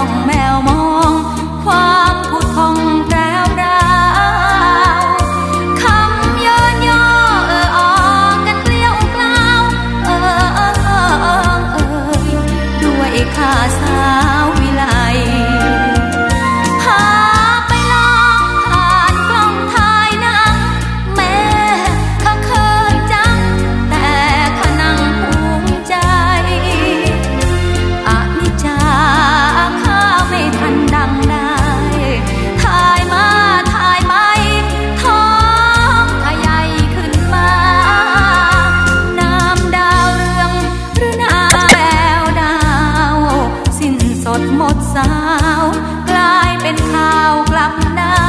oh man. สาว กลายเป็นข่าวกลับหน้า